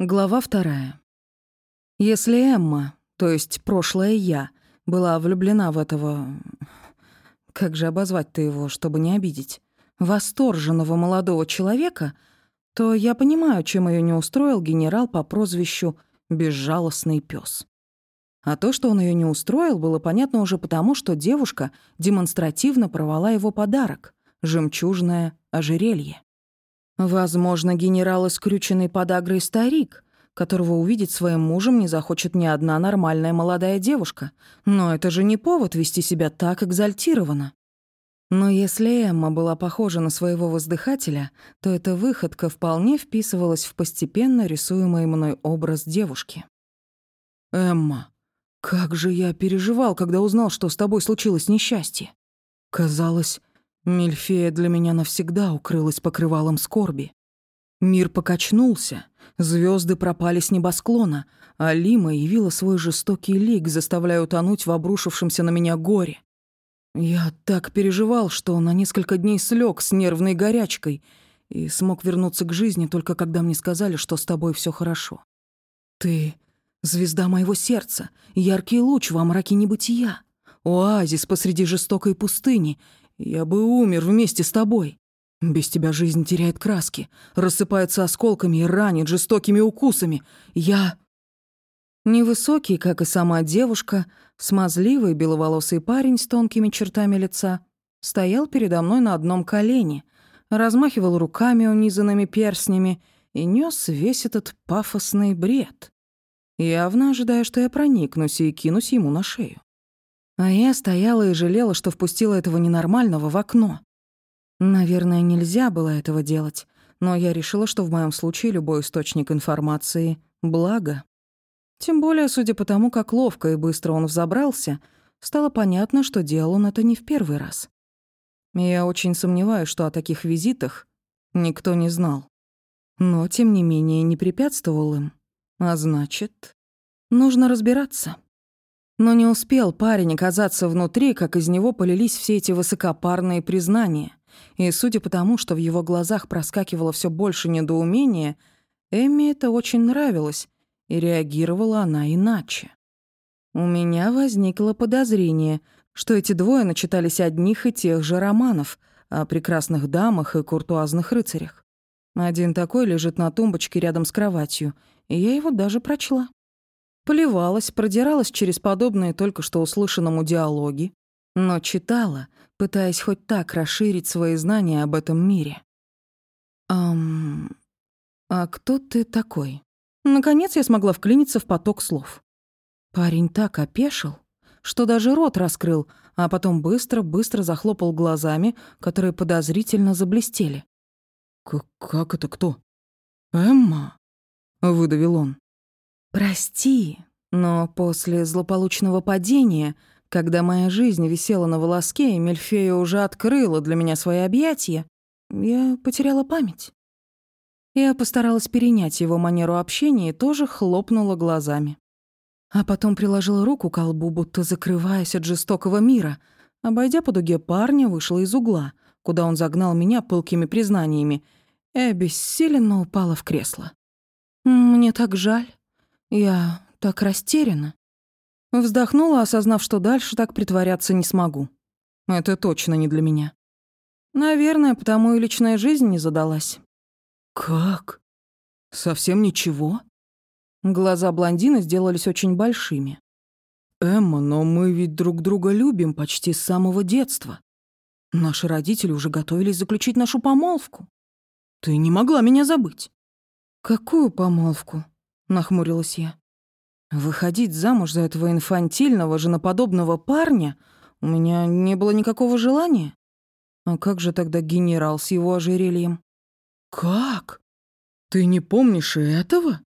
Глава вторая. Если Эмма, то есть прошлое я, была влюблена в этого... Как же обозвать-то его, чтобы не обидеть? Восторженного молодого человека, то я понимаю, чем ее не устроил генерал по прозвищу «безжалостный пес. А то, что он ее не устроил, было понятно уже потому, что девушка демонстративно порвала его подарок — жемчужное ожерелье. Возможно, генерал искрюченный подагрой старик, которого увидеть своим мужем не захочет ни одна нормальная молодая девушка. Но это же не повод вести себя так экзальтированно. Но если Эмма была похожа на своего воздыхателя, то эта выходка вполне вписывалась в постепенно рисуемый мной образ девушки. «Эмма, как же я переживал, когда узнал, что с тобой случилось несчастье. Казалось, Мильфея для меня навсегда укрылась покрывалом скорби. Мир покачнулся, звезды пропали с небосклона, а Лима явила свой жестокий лик, заставляя утонуть в обрушившемся на меня горе. Я так переживал, что на несколько дней слег с нервной горячкой и смог вернуться к жизни только когда мне сказали, что с тобой все хорошо. Ты — звезда моего сердца, яркий луч во мраке небытия, оазис посреди жестокой пустыни — я бы умер вместе с тобой. Без тебя жизнь теряет краски, рассыпается осколками и ранит жестокими укусами. Я... Невысокий, как и сама девушка, смазливый беловолосый парень с тонкими чертами лица, стоял передо мной на одном колене, размахивал руками, унизанными перстнями, и нес весь этот пафосный бред, явно ожидая, что я проникнусь и кинусь ему на шею. А я стояла и жалела, что впустила этого ненормального в окно. Наверное, нельзя было этого делать, но я решила, что в моем случае любой источник информации — благо. Тем более, судя по тому, как ловко и быстро он взобрался, стало понятно, что делал он это не в первый раз. Я очень сомневаюсь, что о таких визитах никто не знал. Но, тем не менее, не препятствовал им. А значит, нужно разбираться. Но не успел парень оказаться внутри, как из него полились все эти высокопарные признания. И судя по тому, что в его глазах проскакивало все больше недоумения, Эмми это очень нравилось, и реагировала она иначе. У меня возникло подозрение, что эти двое начитались одних и тех же романов о прекрасных дамах и куртуазных рыцарях. Один такой лежит на тумбочке рядом с кроватью, и я его даже прочла. Поливалась, продиралась через подобные только что услышанному диалоги, но читала, пытаясь хоть так расширить свои знания об этом мире. «Ам... А кто ты такой?» Наконец я смогла вклиниться в поток слов. Парень так опешил, что даже рот раскрыл, а потом быстро-быстро захлопал глазами, которые подозрительно заблестели. «Как это кто?» «Эмма?» — выдавил он. Прости, но после злополучного падения, когда моя жизнь висела на волоске, и Мельфея уже открыла для меня свои объятия, я потеряла память. Я постаралась перенять его манеру общения и тоже хлопнула глазами. А потом приложила руку к колбу, будто закрываясь от жестокого мира. Обойдя по дуге парня, вышла из угла, куда он загнал меня пылкими признаниями, и обессиленно упала в кресло. «Мне так жаль. Я так растеряна. Вздохнула, осознав, что дальше так притворяться не смогу. Это точно не для меня. Наверное, потому и личная жизнь не задалась. «Как? Совсем ничего?» Глаза блондина сделались очень большими. «Эмма, но мы ведь друг друга любим почти с самого детства. Наши родители уже готовились заключить нашу помолвку. Ты не могла меня забыть». «Какую помолвку?» Нахмурилась я. Выходить замуж за этого инфантильного, женоподобного парня у меня не было никакого желания. А как же тогда генерал с его ожерельем? Как? Ты не помнишь этого?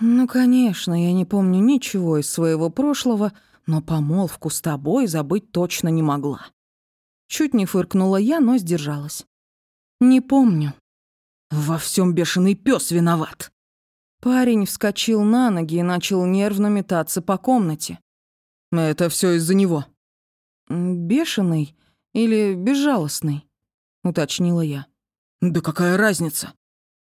Ну, конечно, я не помню ничего из своего прошлого, но помолвку с тобой забыть точно не могла. Чуть не фыркнула я, но сдержалась. Не помню. Во всем бешеный пес виноват. Парень вскочил на ноги и начал нервно метаться по комнате. «Это все из-за него». «Бешеный или безжалостный?» — уточнила я. «Да какая разница?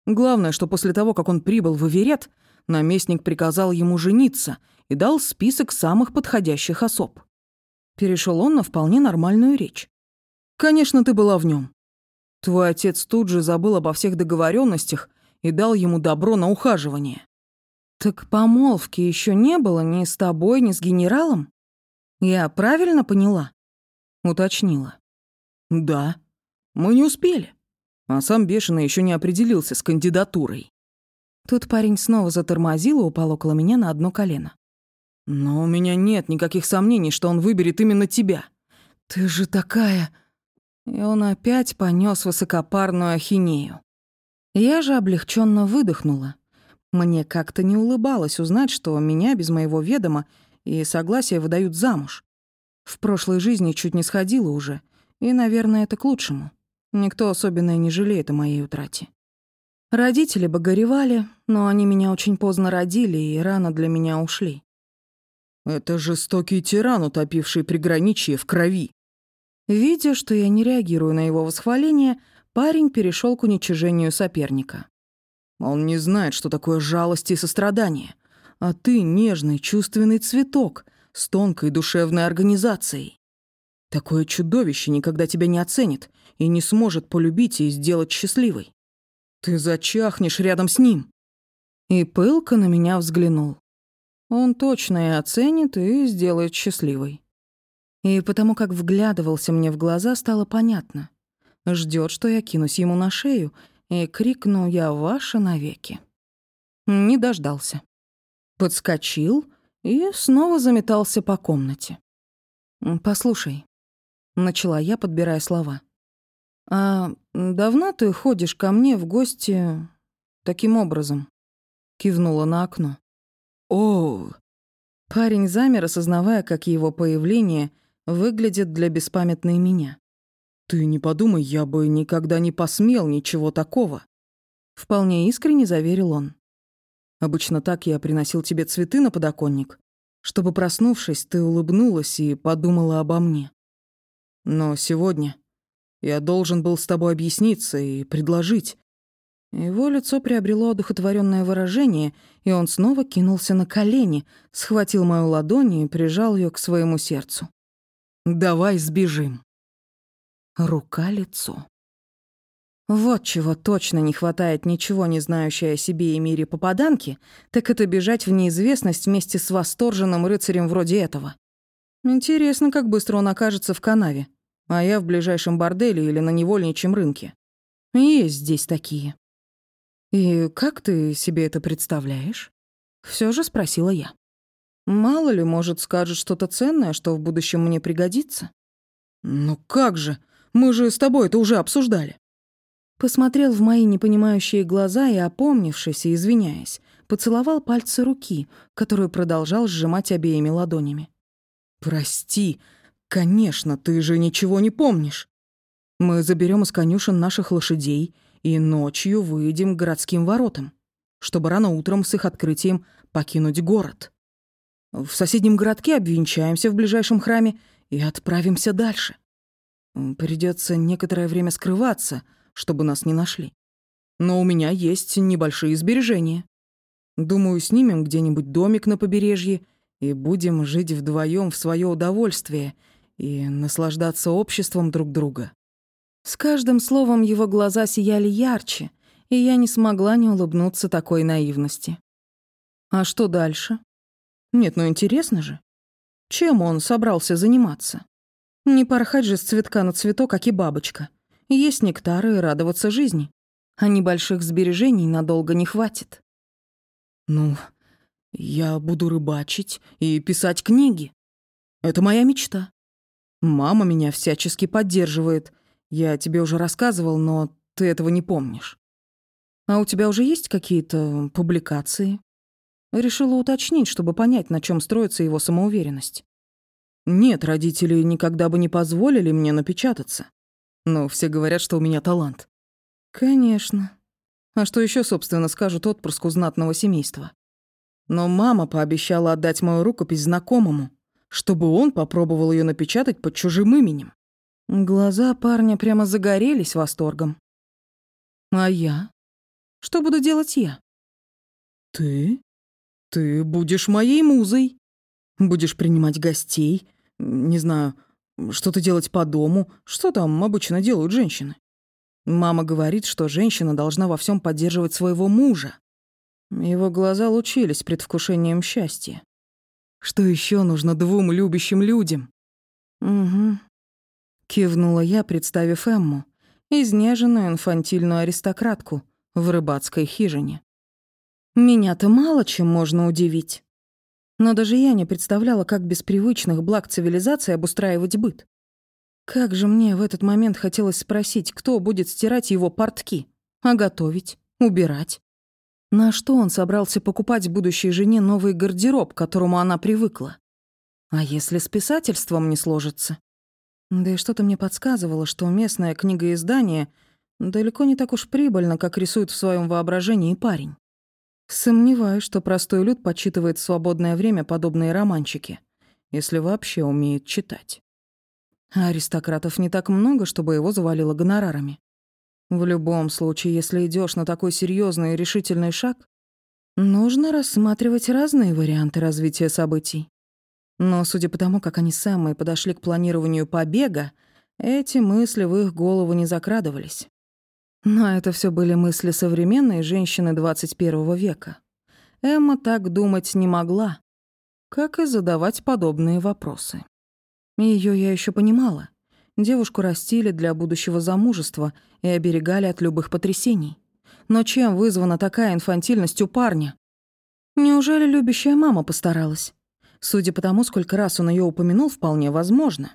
Главное, что после того, как он прибыл в Иверет, наместник приказал ему жениться и дал список самых подходящих особ. Перешел он на вполне нормальную речь. «Конечно, ты была в нем. Твой отец тут же забыл обо всех договоренностях и дал ему добро на ухаживание. Так помолвки еще не было ни с тобой, ни с генералом? Я правильно поняла? Уточнила. Да, мы не успели. А сам бешеный еще не определился с кандидатурой. Тут парень снова затормозил и упал около меня на одно колено. «Но у меня нет никаких сомнений, что он выберет именно тебя. Ты же такая...» И он опять понес высокопарную ахинею. Я же облегченно выдохнула. Мне как-то не улыбалось узнать, что меня без моего ведома и согласия выдают замуж. В прошлой жизни чуть не сходила уже, и, наверное, это к лучшему. Никто особенно и не жалеет о моей утрате. Родители бы горевали, но они меня очень поздно родили и рано для меня ушли. Это жестокий тиран, утопивший приграничье в крови. Видя, что я не реагирую на его восхваление, парень перешел к уничижению соперника. Он не знает, что такое жалость и сострадание. А ты нежный, чувственный цветок с тонкой душевной организацией. Такое чудовище никогда тебя не оценит и не сможет полюбить и сделать счастливой. Ты зачахнешь рядом с ним. И пылко на меня взглянул. Он точно и оценит, и сделает счастливой. И потому как вглядывался мне в глаза, стало понятно. Ждет, что я кинусь ему на шею, и крикну я «Ваша навеки». Не дождался. Подскочил и снова заметался по комнате. «Послушай», — начала я, подбирая слова. «А давно ты ходишь ко мне в гости таким образом?» Кивнула на окно. «О!» Парень замер, осознавая, как его появление выглядит для беспамятной меня. «Ты не подумай, я бы никогда не посмел ничего такого», — вполне искренне заверил он. «Обычно так я приносил тебе цветы на подоконник, чтобы, проснувшись, ты улыбнулась и подумала обо мне. Но сегодня я должен был с тобой объясниться и предложить». Его лицо приобрело одухотворенное выражение, и он снова кинулся на колени, схватил мою ладонь и прижал ее к своему сердцу. «Давай сбежим». Рука-лицо. Вот чего точно не хватает ничего не знающей о себе и мире попаданки, так это бежать в неизвестность вместе с восторженным рыцарем вроде этого. Интересно, как быстро он окажется в канаве, а я в ближайшем борделе или на невольничьем рынке. Есть здесь такие. «И как ты себе это представляешь?» Все же спросила я. «Мало ли, может, скажет что-то ценное, что в будущем мне пригодится?» «Ну как же!» Мы же с тобой это уже обсуждали». Посмотрел в мои непонимающие глаза и, опомнившись и извиняясь, поцеловал пальцы руки, которую продолжал сжимать обеими ладонями. «Прости, конечно, ты же ничего не помнишь. Мы заберем из конюшен наших лошадей и ночью выйдем к городским воротам, чтобы рано утром с их открытием покинуть город. В соседнем городке обвенчаемся в ближайшем храме и отправимся дальше. Придется некоторое время скрываться, чтобы нас не нашли. Но у меня есть небольшие сбережения. Думаю, снимем где-нибудь домик на побережье и будем жить вдвоем в свое удовольствие и наслаждаться обществом друг друга. С каждым словом его глаза сияли ярче, и я не смогла не улыбнуться такой наивности. А что дальше? Нет, ну интересно же. Чем он собрался заниматься? Не порхать же с цветка на цветок, как и бабочка. Есть нектар и радоваться жизни. А небольших сбережений надолго не хватит. Ну, я буду рыбачить и писать книги. Это моя мечта. Мама меня всячески поддерживает. Я тебе уже рассказывал, но ты этого не помнишь. А у тебя уже есть какие-то публикации? Решила уточнить, чтобы понять, на чем строится его самоуверенность. Нет, родители никогда бы не позволили мне напечататься. Но все говорят, что у меня талант. Конечно. А что еще, собственно, скажут отпрыску знатного семейства? Но мама пообещала отдать мою рукопись знакомому, чтобы он попробовал ее напечатать под чужим именем. Глаза парня прямо загорелись восторгом. А я? Что буду делать я? Ты? Ты будешь моей музой. Будешь принимать гостей, не знаю, что-то делать по дому, что там обычно делают женщины. Мама говорит, что женщина должна во всем поддерживать своего мужа. Его глаза лучились предвкушением счастья. Что еще нужно двум любящим людям? Угу. Кивнула я, представив Эмму, изнеженную инфантильную аристократку в рыбацкой хижине. Меня-то мало чем можно удивить. Но даже я не представляла, как без привычных благ цивилизации обустраивать быт. Как же мне в этот момент хотелось спросить, кто будет стирать его портки, а готовить, убирать. На что он собрался покупать будущей жене новый гардероб, к которому она привыкла? А если с писательством не сложится? Да и что-то мне подсказывало, что местное книгоиздание далеко не так уж прибыльно, как рисует в своем воображении парень. Сомневаюсь, что простой люд почитывает в свободное время подобные романчики, если вообще умеет читать. А аристократов не так много, чтобы его завалило гонорарами. В любом случае, если идешь на такой серьезный и решительный шаг, нужно рассматривать разные варианты развития событий. Но судя по тому, как они самые подошли к планированию побега, эти мысли в их голову не закрадывались. Но это все были мысли современной женщины 21 века. Эмма так думать не могла, как и задавать подобные вопросы. Ее я еще понимала. Девушку растили для будущего замужества и оберегали от любых потрясений. Но чем вызвана такая инфантильность у парня? Неужели любящая мама постаралась? Судя по тому, сколько раз он ее упомянул, вполне возможно.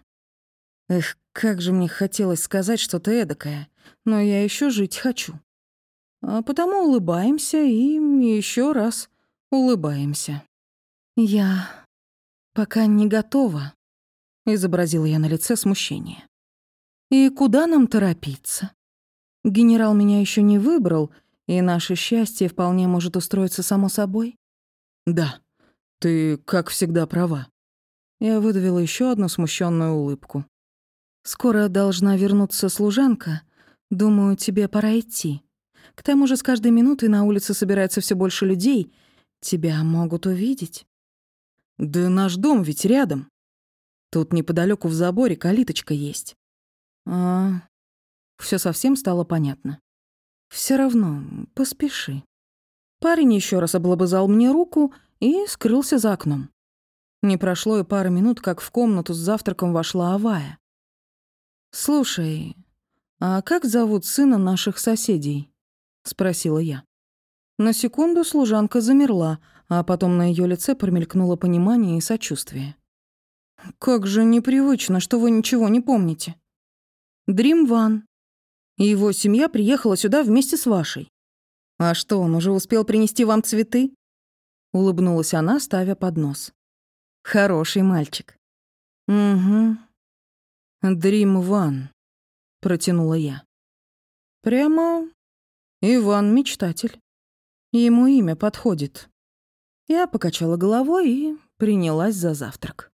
Эх, как же мне хотелось сказать что-то эдакое, но я еще жить хочу. А потому улыбаемся и еще раз улыбаемся. Я пока не готова, изобразила я на лице смущение. И куда нам торопиться? Генерал меня еще не выбрал, и наше счастье вполне может устроиться само собой. Да, ты, как всегда, права. Я выдавила еще одну смущенную улыбку. Скоро должна вернуться служанка. Думаю, тебе пора идти. К тому же с каждой минутой на улице собирается все больше людей. Тебя могут увидеть. Да наш дом ведь рядом. Тут неподалеку в заборе калиточка есть. А, все совсем стало понятно. Все равно, поспеши. Парень еще раз облобызал мне руку и скрылся за окном. Не прошло и пары минут, как в комнату с завтраком вошла Авая. «Слушай, а как зовут сына наших соседей?» — спросила я. На секунду служанка замерла, а потом на ее лице промелькнуло понимание и сочувствие. «Как же непривычно, что вы ничего не помните. Дрим Ван. Его семья приехала сюда вместе с вашей. А что, он уже успел принести вам цветы?» Улыбнулась она, ставя поднос. «Хороший мальчик». «Угу. Дрим Ван», — протянула я. «Прямо Иван-мечтатель. Ему имя подходит». Я покачала головой и принялась за завтрак.